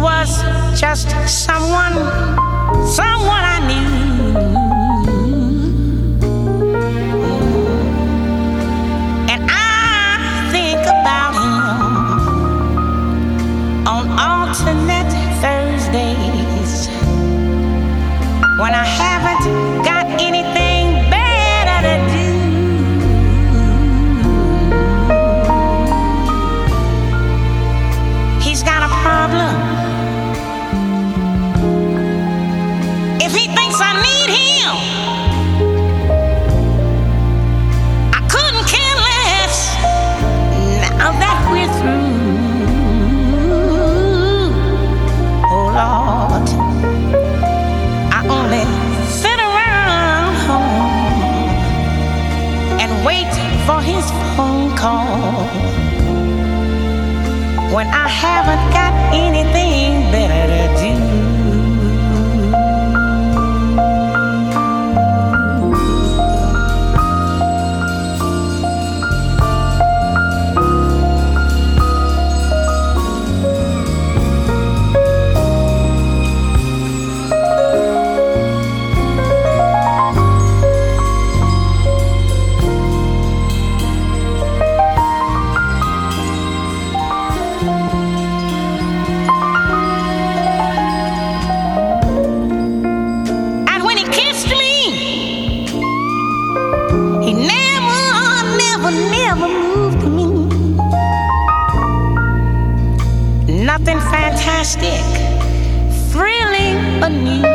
was just someone, someone I knew. And I think about him on alternate Thursdays when I haven't phone call when I haven't got anything better to do. Never, moved me. Nothing fantastic, thrilling, or new.